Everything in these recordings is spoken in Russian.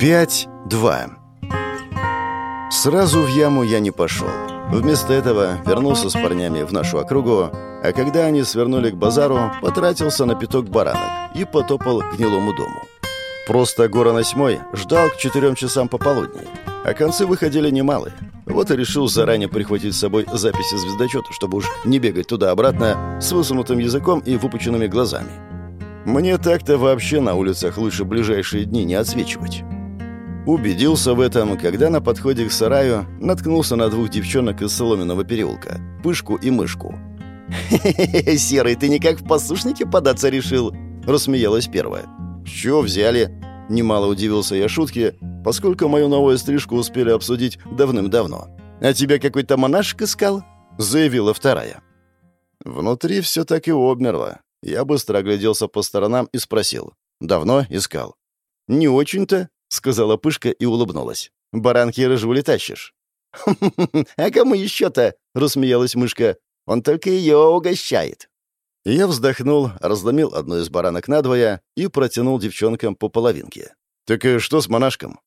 5-2 Сразу в яму я не пошел. Вместо этого вернулся с парнями в нашу округу, а когда они свернули к базару, потратился на пяток баранок и потопал к гнилому дому. Просто Горан Осьмой ждал к четырем часам пополудни, а концы выходили немалые. Вот и решил заранее прихватить с собой записи звездочета, чтобы уж не бегать туда-обратно с высунутым языком и выпученными глазами. Мне так-то вообще на улицах лучше ближайшие дни не отсвечивать. Убедился в этом, когда на подходе к сараю наткнулся на двух девчонок из Соломенного переулка — Пышку и Мышку. «Хе-хе-хе, Серый, ты никак в послушнике податься решил?» — рассмеялась первая. «С взяли?» — немало удивился я шутке, поскольку мою новую стрижку успели обсудить давным-давно. «А тебя какой-то монашек искал?» — заявила вторая. Внутри все так и обмерло. Я быстро огляделся по сторонам и спросил. «Давно искал?» «Не очень-то», — сказала Пышка и улыбнулась. «Баранки рыжули тащишь». «А кому еще-то?» — рассмеялась мышка. «Он только ее угощает». Я вздохнул, разломил одну из баранок надвое и протянул девчонкам по половинке. «Так и что с монашком?»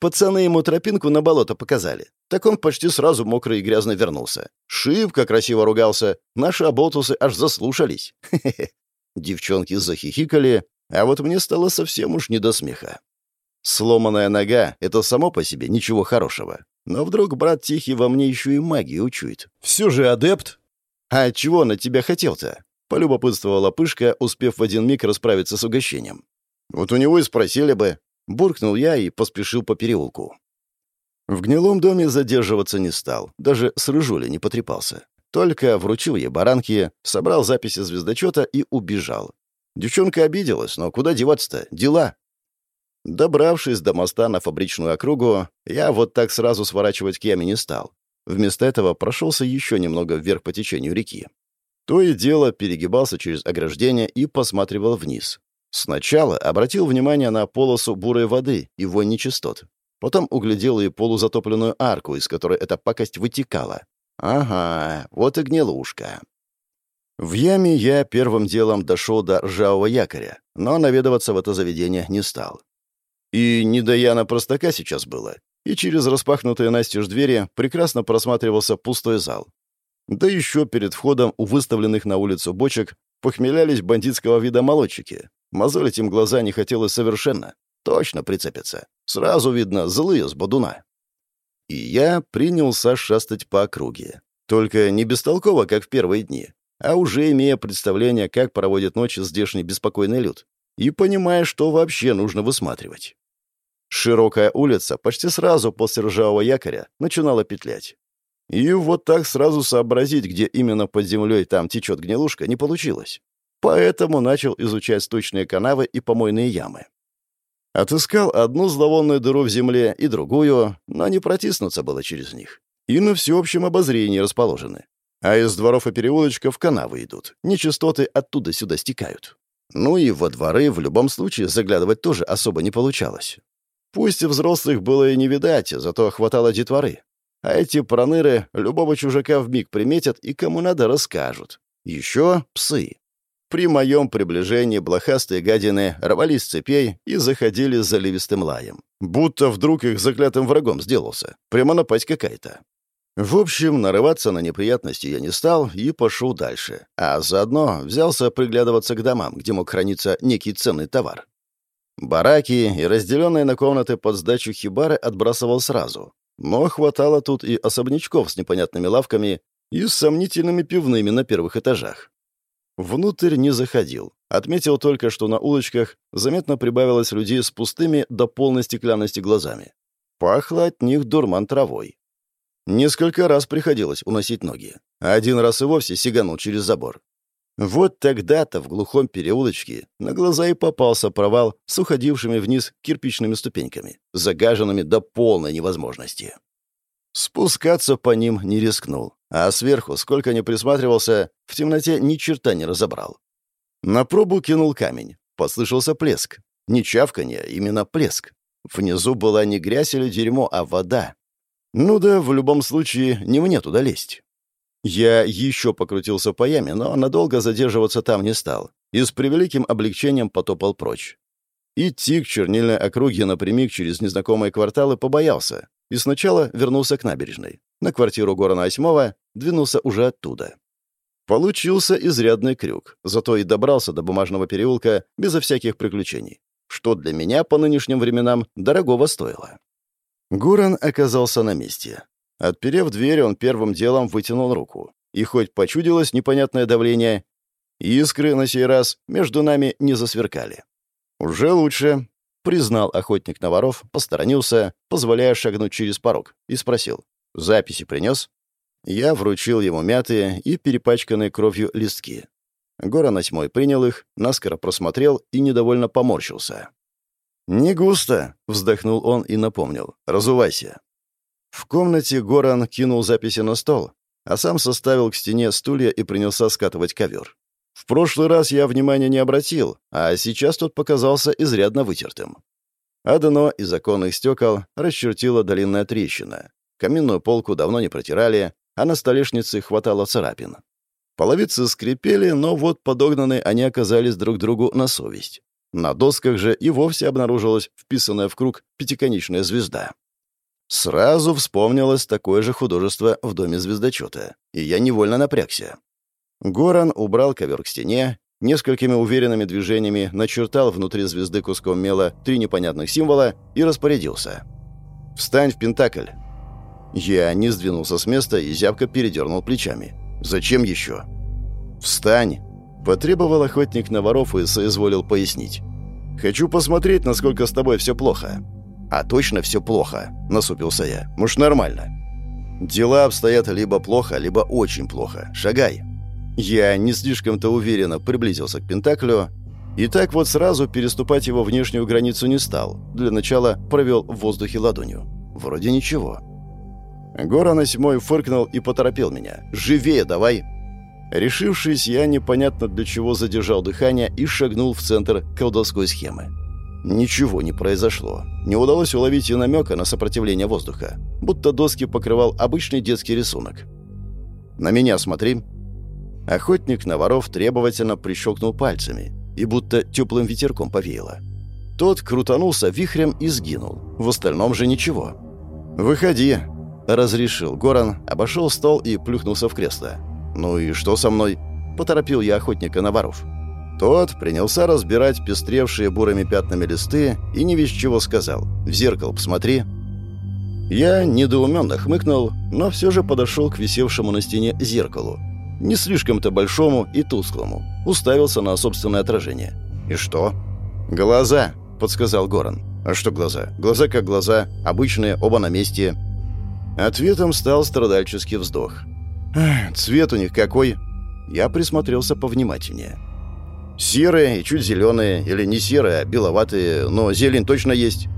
Пацаны ему тропинку на болото показали. Так он почти сразу мокрый и грязно вернулся. Шибко красиво ругался. Наши оболтусы аж заслушались. Девчонки захихикали, а вот мне стало совсем уж не до смеха. Сломанная нога — это само по себе ничего хорошего. Но вдруг брат Тихий во мне еще и магию учует. Все же адепт. А чего на тебя хотел-то? Полюбопытствовала Пышка, успев в один миг расправиться с угощением. Вот у него и спросили бы. Буркнул я и поспешил по переулку. В гнилом доме задерживаться не стал, даже с рыжули не потрепался. Только вручил ей баранки, собрал записи звездочета и убежал. Девчонка обиделась, но куда деваться-то? Дела. Добравшись до моста на фабричную округу, я вот так сразу сворачивать к яме не стал. Вместо этого прошелся еще немного вверх по течению реки. То и дело перегибался через ограждение и посматривал вниз. Сначала обратил внимание на полосу бурой воды и вонь нечистот. Потом углядел и полузатопленную арку, из которой эта пакость вытекала. Ага, вот и гнилушка. В яме я первым делом дошел до ржавого якоря, но наведываться в это заведение не стал. И не до Простака сейчас было, и через распахнутые настежь двери прекрасно просматривался пустой зал. Да еще перед входом у выставленных на улицу бочек похмелялись бандитского вида молодчики, Мозолить им глаза не хотелось совершенно. Точно прицепятся. Сразу видно, злые с бодуна. И я принялся шастать по округе. Только не бестолково, как в первые дни, а уже имея представление, как проводит ночь здешний беспокойный люд, и понимая, что вообще нужно высматривать. Широкая улица почти сразу после ржавого якоря начинала петлять. И вот так сразу сообразить, где именно под землей там течет гнилушка, не получилось. Поэтому начал изучать сточные канавы и помойные ямы. Отыскал одну зловонную дыру в земле и другую, но не протиснуться было через них. И на всеобщем обозрении расположены. А из дворов и переулочков канавы идут. Нечистоты оттуда сюда стекают. Ну и во дворы в любом случае заглядывать тоже особо не получалось. Пусть и взрослых было и не видать, зато хватало детворы. А эти проныры любого чужака вмиг приметят и кому надо расскажут. Еще псы. При моем приближении блохастые гадины рвались с цепей и заходили с заливистым лаем. Будто вдруг их заклятым врагом сделался. Прямо напасть какая-то. В общем, нарываться на неприятности я не стал и пошел дальше. А заодно взялся приглядываться к домам, где мог храниться некий ценный товар. Бараки и разделенные на комнаты под сдачу хибары отбрасывал сразу. Но хватало тут и особнячков с непонятными лавками и с сомнительными пивными на первых этажах. Внутрь не заходил. Отметил только, что на улочках заметно прибавилось людей с пустыми до полной стеклянности глазами. Пахло от них дурман травой. Несколько раз приходилось уносить ноги. Один раз и вовсе сиганул через забор. Вот тогда-то в глухом переулочке на глаза и попался провал с уходившими вниз кирпичными ступеньками, загаженными до полной невозможности. Спускаться по ним не рискнул, а сверху, сколько ни присматривался, в темноте ни черта не разобрал. На пробу кинул камень. Послышался плеск. Не чавканье, именно плеск. Внизу была не грязь или дерьмо, а вода. Ну да, в любом случае, не мне туда лезть. Я еще покрутился по яме, но надолго задерживаться там не стал и с превеликим облегчением потопал прочь. Идти к чернильной округе напрямик через незнакомые кварталы побоялся и сначала вернулся к набережной. На квартиру Горана Осьмова двинулся уже оттуда. Получился изрядный крюк, зато и добрался до бумажного переулка безо всяких приключений, что для меня по нынешним временам дорогого стоило. Гуран оказался на месте. Отперев дверь, он первым делом вытянул руку. И хоть почудилось непонятное давление, искры на сей раз между нами не засверкали. «Уже лучше», — признал охотник на воров, посторонился, позволяя шагнуть через порог, и спросил. «Записи принес?» Я вручил ему мятые и перепачканные кровью листки. Гора Восьмой принял их, наскоро просмотрел и недовольно поморщился. «Не густо», — вздохнул он и напомнил. «Разувайся». В комнате Горан кинул записи на стол, а сам составил к стене стулья и принялся скатывать ковер. В прошлый раз я внимания не обратил, а сейчас тот показался изрядно вытертым. Одно из оконных стекол расчертила долинная трещина. Каминную полку давно не протирали, а на столешнице хватало царапин. Половицы скрипели, но вот подогнаны они оказались друг другу на совесть. На досках же и вовсе обнаружилась вписанная в круг пятиконечная звезда. Сразу вспомнилось такое же художество в доме звездочета, и я невольно напрягся. Горан убрал ковер к стене, несколькими уверенными движениями начертал внутри звезды куском мела три непонятных символа и распорядился. «Встань в Пентакль. Я не сдвинулся с места и зябко передернул плечами. «Зачем еще?» «Встань!» — потребовал охотник на воров и соизволил пояснить. «Хочу посмотреть, насколько с тобой все плохо». «А точно все плохо?» — насупился я. «Может, нормально?» «Дела обстоят либо плохо, либо очень плохо. Шагай!» Я не слишком-то уверенно приблизился к Пентаклю, и так вот сразу переступать его внешнюю границу не стал. Для начала провел в воздухе ладонью. Вроде ничего. Горан Осьмой фыркнул и поторопил меня. «Живее давай!» Решившись, я непонятно для чего задержал дыхание и шагнул в центр колдовской схемы. Ничего не произошло. Не удалось уловить и намека на сопротивление воздуха. Будто доски покрывал обычный детский рисунок. «На меня смотри!» Охотник на воров требовательно прищелкнул пальцами, и будто теплым ветерком повеяло. Тот крутанулся вихрем и сгинул. В остальном же ничего. «Выходи!» Разрешил Горан, обошел стол и плюхнулся в кресло. «Ну и что со мной?» Поторопил я охотника на воров. Тот принялся разбирать пестревшие бурыми пятнами листы и не весь чего сказал. «В зеркало посмотри». Я недоуменно хмыкнул, но все же подошел к висевшему на стене зеркалу. Не слишком-то большому и тусклому. Уставился на собственное отражение. «И что?» «Глаза», — подсказал Горан. «А что глаза? Глаза как глаза, обычные, оба на месте. Ответом стал страдальческий вздох. «Цвет у них какой?» Я присмотрелся повнимательнее. «Серые и чуть зеленые, или не серые, а беловатые, но зелень точно есть».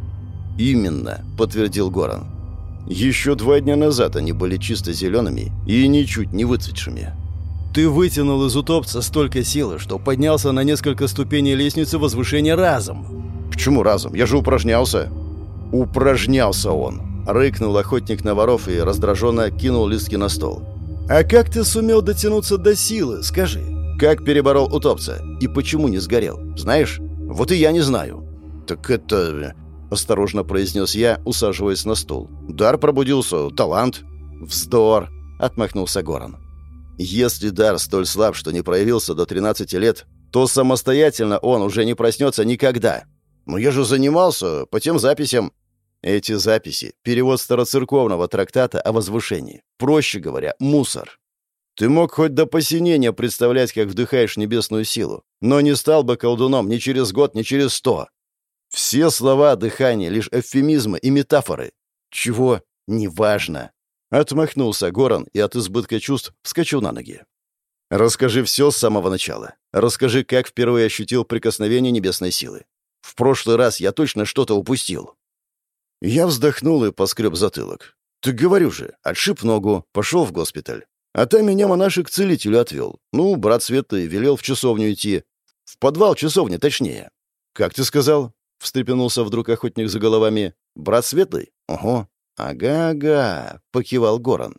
«Именно», — подтвердил Горан. «Еще два дня назад они были чисто зелеными и ничуть не выцветшими». «Ты вытянул из утопца столько силы, что поднялся на несколько ступеней лестницы возвышения разом». «Почему разом? Я же упражнялся». «Упражнялся он», Рыкнул охотник на воров и раздраженно кинул листки на стол. «А как ты сумел дотянуться до силы, скажи? Как переборол утопца? И почему не сгорел? Знаешь? Вот и я не знаю». «Так это...» — осторожно произнес я, усаживаясь на стул. «Дар пробудился, талант». «Вздор!» — отмахнулся Горан. «Если дар столь слаб, что не проявился до 13 лет, то самостоятельно он уже не проснется никогда. Но я же занимался по тем записям. Эти записи — перевод староцерковного трактата о возвышении. Проще говоря, мусор. Ты мог хоть до посинения представлять, как вдыхаешь небесную силу, но не стал бы колдуном ни через год, ни через сто. Все слова дыхания — лишь эвфемизмы и метафоры. Чего? Неважно. Отмахнулся Горан и от избытка чувств вскочил на ноги. Расскажи все с самого начала. Расскажи, как впервые ощутил прикосновение небесной силы. В прошлый раз я точно что-то упустил. Я вздохнул и поскреб затылок. «Ты говорю же, отшиб ногу, пошел в госпиталь. А там меня монашек к целителю отвел. Ну, брат Светлый велел в часовню идти. В подвал часовни, точнее». «Как ты сказал?» — встрепенулся вдруг охотник за головами. «Брат Светлый?» «Ого». «Ага-ага», — покивал Горан.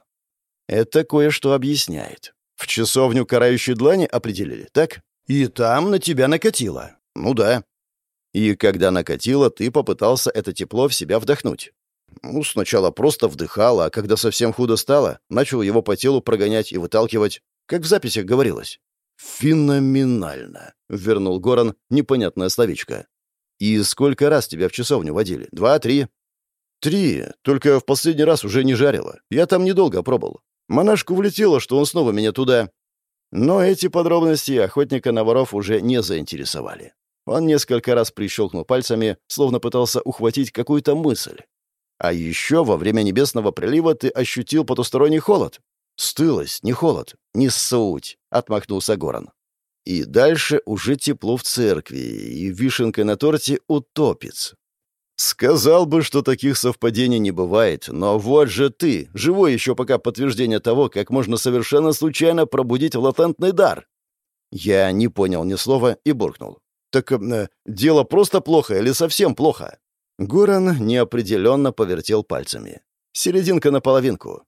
«Это кое-что объясняет. В часовню карающей длани определили, так? И там на тебя накатило». «Ну да». И когда накатило, ты попытался это тепло в себя вдохнуть. Ну, сначала просто вдыхал, а когда совсем худо стало, начал его по телу прогонять и выталкивать, как в записях говорилось. «Феноменально», — вернул Горан непонятное словечко. «И сколько раз тебя в часовню водили? Два, три?» «Три. Только в последний раз уже не жарило. Я там недолго пробыл. Монашку влетело, что он снова меня туда...» Но эти подробности охотника на воров уже не заинтересовали. Он несколько раз прищелкнул пальцами, словно пытался ухватить какую-то мысль. А еще во время небесного прилива ты ощутил потусторонний холод. Стылость, не холод, не суть, — отмахнулся Горан. И дальше уже тепло в церкви, и вишенкой на торте утопец. Сказал бы, что таких совпадений не бывает, но вот же ты, живой еще пока подтверждение того, как можно совершенно случайно пробудить латентный дар. Я не понял ни слова и буркнул. Так э, дело просто плохо или совсем плохо? Горан неопределенно повертел пальцами. Серединка на половинку.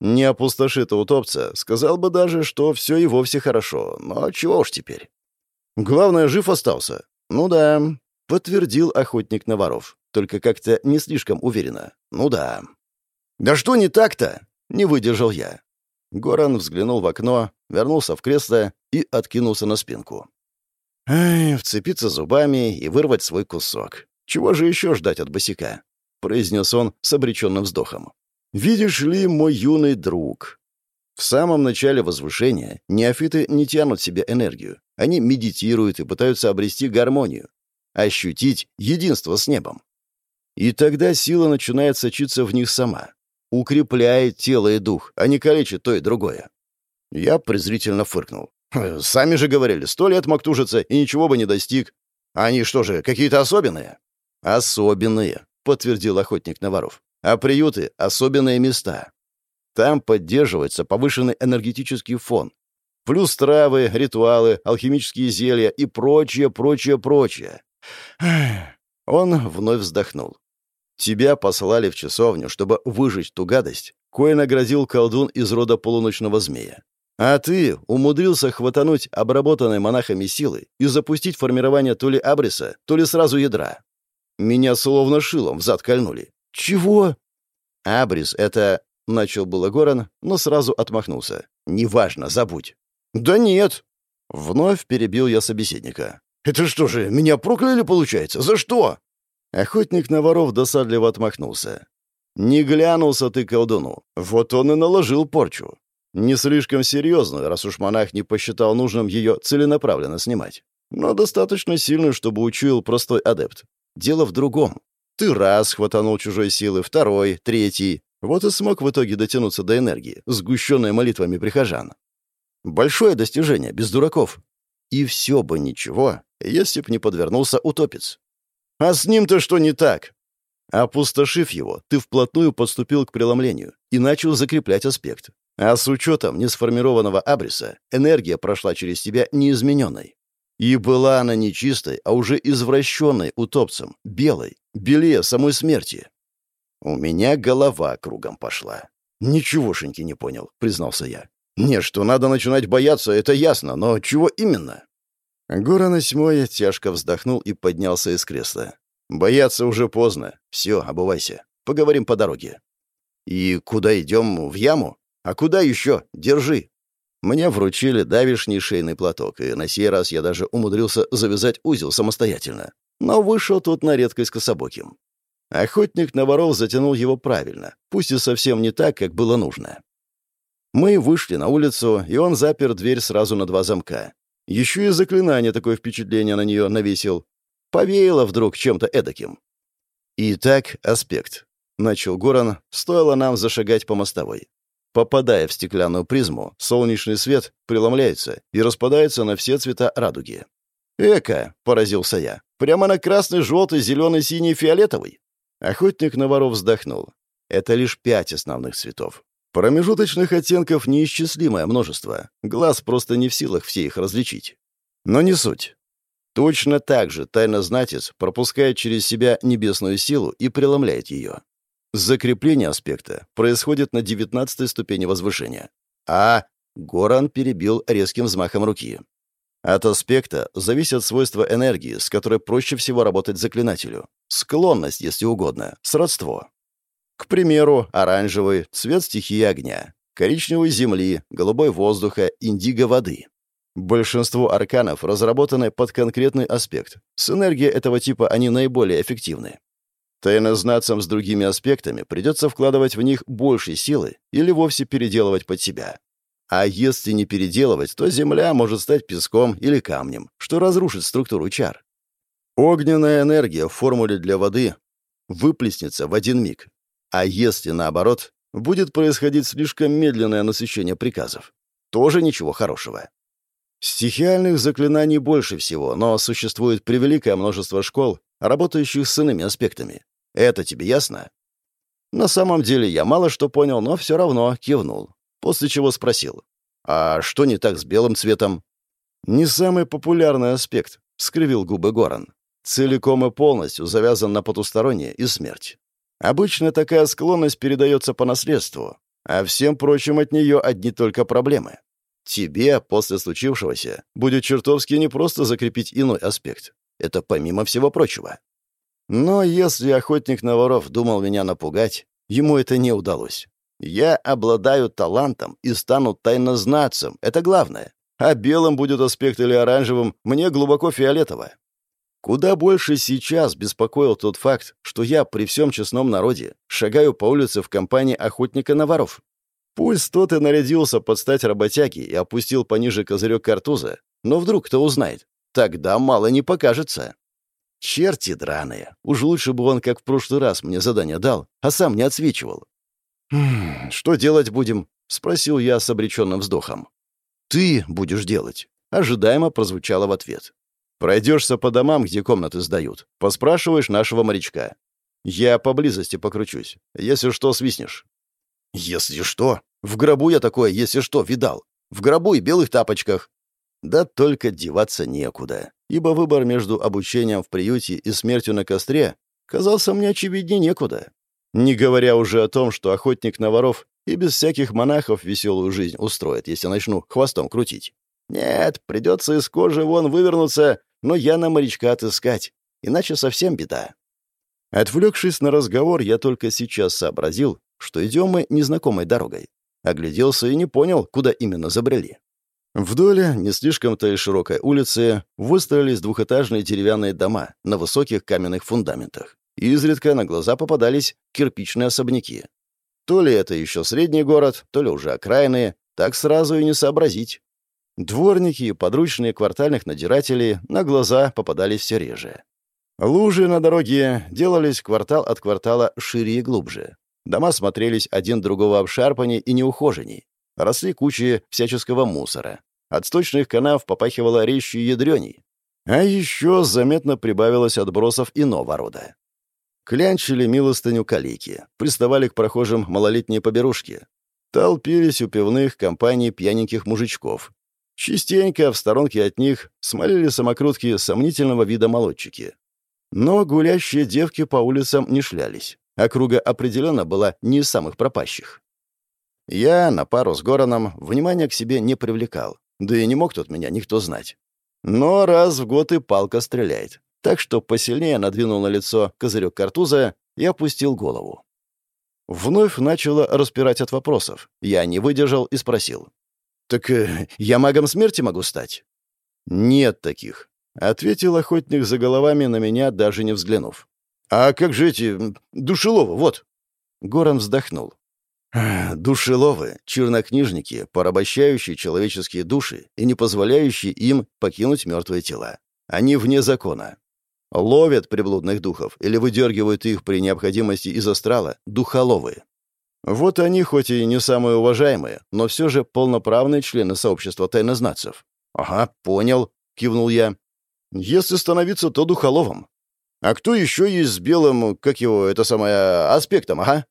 Не опустошит утопца, сказал бы даже, что все и вовсе хорошо, но чего уж теперь. Главное, жив остался. Ну да, подтвердил охотник на воров, только как-то не слишком уверенно. Ну да. Да что не так-то? Не выдержал я. Горан взглянул в окно, вернулся в кресло и откинулся на спинку. Эй, вцепиться зубами и вырвать свой кусок. Чего же еще ждать от босика?» — произнес он с обреченным вздохом. «Видишь ли, мой юный друг, в самом начале возвышения неофиты не тянут в себя энергию. Они медитируют и пытаются обрести гармонию, ощутить единство с небом. И тогда сила начинает сочиться в них сама, укрепляет тело и дух, а не калечит то и другое. Я презрительно фыркнул. «Сами же говорили, сто лет мог тужиться и ничего бы не достиг. Они что же, какие-то особенные?» «Особенные», — подтвердил охотник на воров. «А приюты — особенные места. Там поддерживается повышенный энергетический фон. Плюс травы, ритуалы, алхимические зелья и прочее, прочее, прочее». Он вновь вздохнул. «Тебя послали в часовню, чтобы выжечь ту гадость, кое нагрозил колдун из рода полуночного змея. А ты умудрился хватануть обработанной монахами силы и запустить формирование то ли абриса, то ли сразу ядра. Меня словно шилом взад кольнули. «Чего?» «Абрис — это...» — начал было Горан, но сразу отмахнулся. «Неважно, забудь». «Да нет!» Вновь перебил я собеседника. «Это что же, меня прокляли, получается? За что?» Охотник на воров досадливо отмахнулся. «Не глянулся ты колдуну. Вот он и наложил порчу. Не слишком серьезную, раз уж монах не посчитал нужным ее целенаправленно снимать. Но достаточно сильную, чтобы учуял простой адепт. Дело в другом. Ты раз хватанул чужой силы, второй, третий. Вот и смог в итоге дотянуться до энергии, сгущенной молитвами прихожан. Большое достижение, без дураков. И все бы ничего, если б не подвернулся утопец. А с ним-то что не так? Опустошив его, ты вплотную подступил к преломлению и начал закреплять аспект. А с учетом несформированного абриса энергия прошла через тебя неизмененной. И была она не чистой, а уже извращенной утопцем, белой, белее самой смерти. У меня голова кругом пошла. «Ничегошеньки не понял», — признался я. «Не, что надо начинать бояться, это ясно, но чего именно?» Горан Осьмой тяжко вздохнул и поднялся из кресла. «Бояться уже поздно. Все, обувайся. Поговорим по дороге». «И куда идем? В яму? А куда еще? Держи». Мне вручили давишний шейный платок, и на сей раз я даже умудрился завязать узел самостоятельно. Но вышел тут на редкость кособоким. Охотник на воров затянул его правильно, пусть и совсем не так, как было нужно. Мы вышли на улицу, и он запер дверь сразу на два замка. Еще и заклинание такое впечатление на нее навесил. Повеяло вдруг чем-то эдаким. «Итак, аспект», — начал Горан, стоило нам зашагать по мостовой. Попадая в стеклянную призму, солнечный свет преломляется и распадается на все цвета радуги. «Эка!» — поразился я. «Прямо на красный, желтый, зеленый, синий, фиолетовый!» Охотник на воров вздохнул. Это лишь пять основных цветов. Промежуточных оттенков неисчислимое множество. Глаз просто не в силах все их различить. Но не суть. Точно так же тайнознатец пропускает через себя небесную силу и преломляет ее. Закрепление аспекта происходит на девятнадцатой ступени возвышения. А Горан перебил резким взмахом руки. От аспекта зависят свойства энергии, с которой проще всего работать заклинателю. Склонность, если угодно, сродство. К примеру, оранжевый — цвет стихии огня, коричневый — земли, голубой — воздуха, индиго — воды. Большинство арканов разработаны под конкретный аспект. С энергией этого типа они наиболее эффективны. Тайнознацам с другими аспектами придется вкладывать в них больше силы или вовсе переделывать под себя. А если не переделывать, то земля может стать песком или камнем, что разрушит структуру чар. Огненная энергия в формуле для воды выплеснется в один миг. А если наоборот, будет происходить слишком медленное насыщение приказов. Тоже ничего хорошего. Стихиальных заклинаний больше всего, но существует превеликое множество школ, работающих с иными аспектами. Это тебе ясно? На самом деле я мало что понял, но все равно кивнул после чего спросил. «А что не так с белым цветом?» «Не самый популярный аспект», — скривил губы Горан. «Целиком и полностью завязан на потустороннее и смерть. Обычно такая склонность передается по наследству, а всем прочим от нее одни только проблемы. Тебе, после случившегося, будет чертовски непросто закрепить иной аспект. Это помимо всего прочего. Но если охотник на воров думал меня напугать, ему это не удалось. Я обладаю талантом и стану тайнознацем. Это главное. А белым будет аспект или оранжевым, мне глубоко фиолетово. Куда больше сейчас беспокоил тот факт, что я при всем честном народе шагаю по улице в компании охотника на воров. Пусть тот и нарядился под стать работяги и опустил пониже козырек картуза, но вдруг кто узнает, тогда мало не покажется. Черти драные, уж лучше бы он, как в прошлый раз, мне задание дал, а сам не отсвечивал. «Что делать будем?» — спросил я с обреченным вздохом. «Ты будешь делать», — ожидаемо прозвучало в ответ. «Пройдешься по домам, где комнаты сдают. Поспрашиваешь нашего морячка. Я поблизости покручусь. Если что, свистнешь». «Если что? В гробу я такое, если что, видал. В гробу и белых тапочках». Да только деваться некуда, ибо выбор между обучением в приюте и смертью на костре казался мне очевиднее некуда. Не говоря уже о том, что охотник на воров и без всяких монахов веселую жизнь устроит, если начну хвостом крутить. Нет, придется из кожи вон вывернуться, но я на морячка отыскать, иначе совсем беда. Отвлекшись на разговор, я только сейчас сообразил, что идем мы незнакомой дорогой. Огляделся и не понял, куда именно забрели. Вдоль не слишком-то и широкой улицы выстроились двухэтажные деревянные дома на высоких каменных фундаментах. Изредка на глаза попадались кирпичные особняки. То ли это еще средний город, то ли уже окраины, так сразу и не сообразить. Дворники и подручные квартальных надзирателей на глаза попадались все реже. Лужи на дороге делались квартал от квартала шире и глубже. Дома смотрелись один другого обшарпанней и неухоженней. Росли кучи всяческого мусора. От сточных канав попахивало резче ядреней. А еще заметно прибавилось отбросов иного рода. Клянчили милостыню калики, приставали к прохожим малолетние поберушки. Толпились у пивных компаний пьяненьких мужичков. Частенько в сторонке от них смолили самокрутки сомнительного вида молодчики. Но гулящие девки по улицам не шлялись. Округа определенно была не из самых пропащих. Я, на пару с Гороном, внимания к себе не привлекал. Да и не мог тут меня никто знать. Но раз в год и палка стреляет так что посильнее надвинул на лицо козырек картуза и опустил голову. Вновь начало распирать от вопросов. Я не выдержал и спросил. «Так э, я магом смерти могу стать?» «Нет таких», — ответил охотник за головами на меня, даже не взглянув. «А как же эти... душеловы, вот!» Горан вздохнул. «Душеловы — чернокнижники, порабощающие человеческие души и не позволяющие им покинуть мертвые тела. Они вне закона. Ловят приблудных духов или выдергивают их при необходимости из астрала духоловые. Вот они, хоть и не самые уважаемые, но все же полноправные члены сообщества тайнознацев. «Ага, понял», — кивнул я. «Если становиться, то духоловым. А кто еще есть с белым, как его, это самое, аспектом, ага?»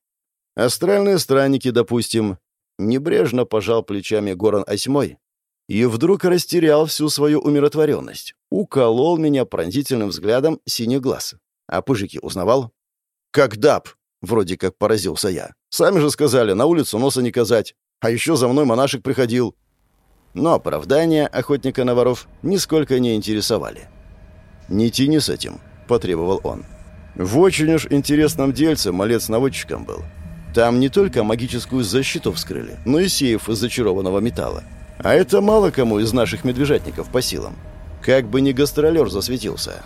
«Астральные странники, допустим». Небрежно пожал плечами Горан Осьмой, и вдруг растерял всю свою умиротворенность. Уколол меня пронзительным взглядом синий глаз. А пыжики узнавал? «Как даб!» — вроде как поразился я. «Сами же сказали, на улицу носа не казать. А еще за мной монашек приходил». но оправдания охотника на воров нисколько не интересовали. «Не тяни с этим», — потребовал он. В очень уж интересном дельце малец наводчиком был. Там не только магическую защиту вскрыли, но и сейф из зачарованного металла. А это мало кому из наших медвежатников по силам. Как бы ни гастролер засветился.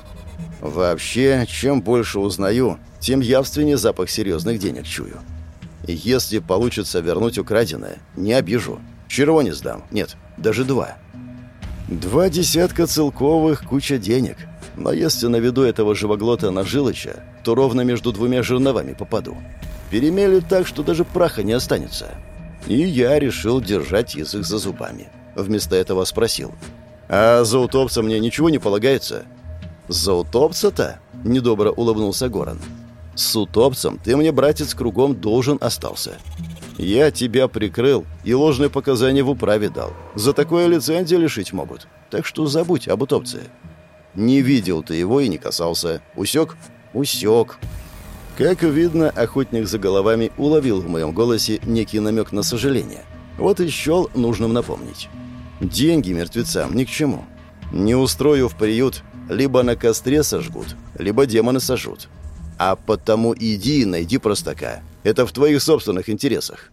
Вообще, чем больше узнаю, тем явственнее запах серьезных денег чую. И если получится вернуть украденное, не обижу. Чего не сдам. Нет, даже два. Два десятка целковых, куча денег. Но если наведу этого живоглота на Жилыча, то ровно между двумя жерновами попаду. Перемелют так, что даже праха не останется. И я решил держать язык за зубами. Вместо этого спросил. «А за утопца мне ничего не полагается?» «За утопца-то?» — недобро улыбнулся Горан. «С утопцем ты мне, братец, кругом должен остался. Я тебя прикрыл и ложные показания в управе дал. За такое лицензию лишить могут. Так что забудь об утопце». «Не видел ты его и не касался. Усек?» «Усек». Как видно, охотник за головами уловил в моем голосе некий намек на сожаление. Вот и счел нужным напомнить. Деньги мертвецам ни к чему. Не устрою в приют, либо на костре сожгут, либо демоны сожжут. А потому иди и найди простака. Это в твоих собственных интересах.